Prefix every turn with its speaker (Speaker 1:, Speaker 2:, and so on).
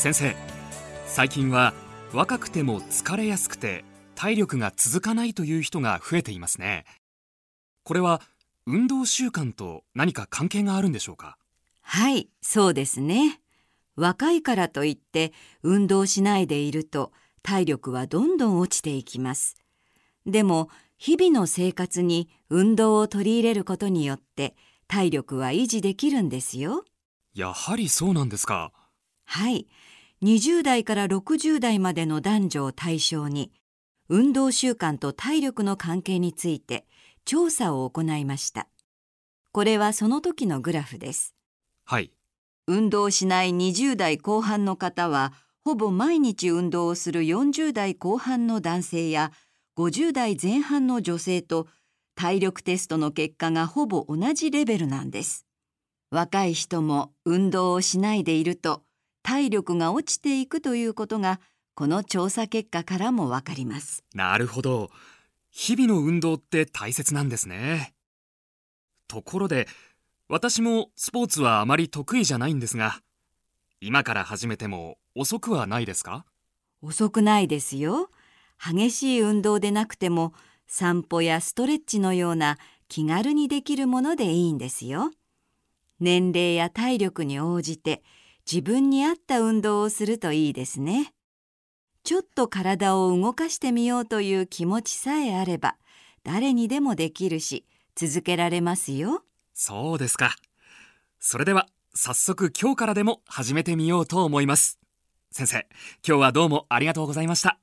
Speaker 1: 先生最近は若くても疲れやすくて体力が続かないという人が増えていますねこれは運動習慣と何か関係があるんでしょうか？
Speaker 2: はい、そうですね。若いからといって運動しないでいると体力はどんどん落ちていきます。でも日々の生活に運動を取り入れることによって体力は維持できるんですよ。
Speaker 1: やはりそうなんですか
Speaker 2: はい。20代から60代までの男女を対象に運動習慣と体力の関係について調査を行いました。これはその時のグラフです。
Speaker 1: はい
Speaker 2: 運動しない20代後半の方はほぼ毎日運動をする40代後半の男性や50代前半の女性と体力テストの結果がほぼ同じレベルなんです。若い人も運動をしないでいると体力が落ちていくということがこの調査結果からもわかります。
Speaker 1: なるほど日々の運動って大切なんですねところで私もスポーツはあまり得意じゃないんですが今から始めても遅くはないですか？
Speaker 2: 遅くないですよ。激しい運動でなくても散歩やストレッチのような気軽にできるものでいいんですよ。年齢や体力に応じて自分に合った運動をするといいですね。ちょっと体を動かしてみようという気持ちさえあれば誰にでもできるし続けられますよ。
Speaker 1: そうですかそれでは早速今日からでも始めてみようと思います先生今日はどうもありがとうございました